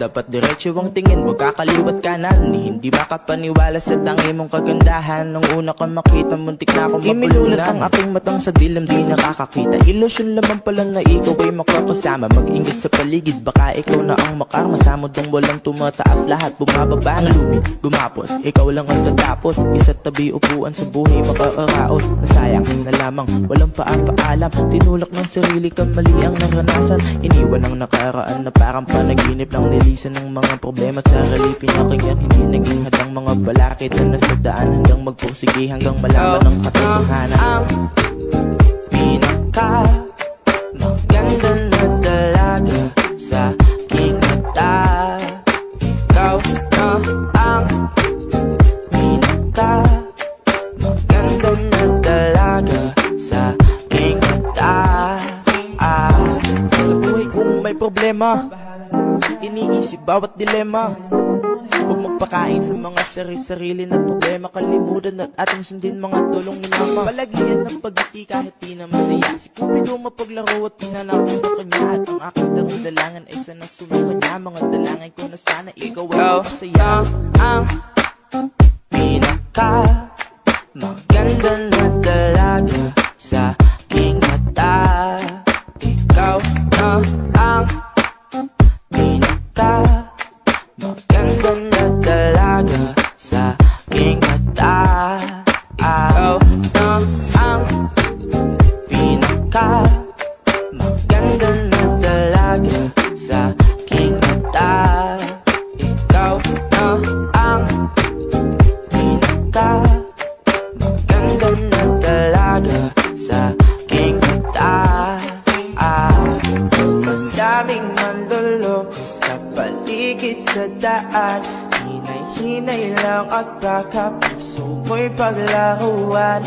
Dapat diretso ang tingin, huwag kakaliwat kanan. Ni Hindi makapaniwala sa tangi mong kagandahan. Nung una ka makita, muntik na akong mapulunan. ang aking matang sa dilim, di nakakakita. Ilusyon lamang pala na ikaw ay makakasama. Mag-ingat sa paligid, baka ikaw na ang makarma Sa mundong walang tumataas, lahat bumababa. Na Lumi, gumapos, ikaw lang ang tatapos. Isa't tabi upuan sa buhay makaaraos Nasayang na lamang, walang paapaalam Tinulak ng sarili ka, mali ang naranasan. Iniwan ang nakaraan na parang panaginip Lang. Nilisan ng mga problema at sarili pinakinggan. Hindi naging hadang mga balakid na nasa daan Hanggang magpursige, hanggang malaman ng katotohanan. Ang pinaka maganda may problema. Iniisip bawat dilema. Huwag magpakain sa mga sari-sarili na problema. Kalimutan at ating sundin mga tulong ni mama. Palagian ng pagiti kahit di na masaya. Si Cupido mapaglaro at pinanako sa kanya. At ang aking darandalangan ay sana sumunod kanya Mga dalangin ko na sana ikaw ay masaya. Ang pinaka maganda na Madaming manloloko sa paligid sa daan. Hinay-hinay lang at baka puso mo'y paglaruan.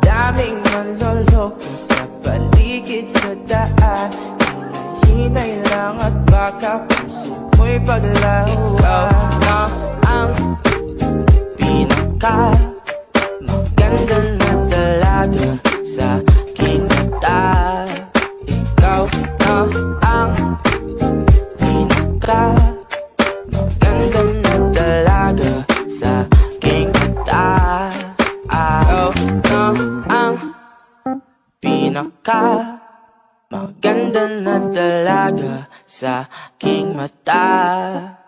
Madaming manloloko sa paligid sa daan. Hinay-hinay lang at baka puso mo'y paglaruan. Ikaw na ang pinaka Maganda na dalaga pinaka Maganda na dalaga sa aking mata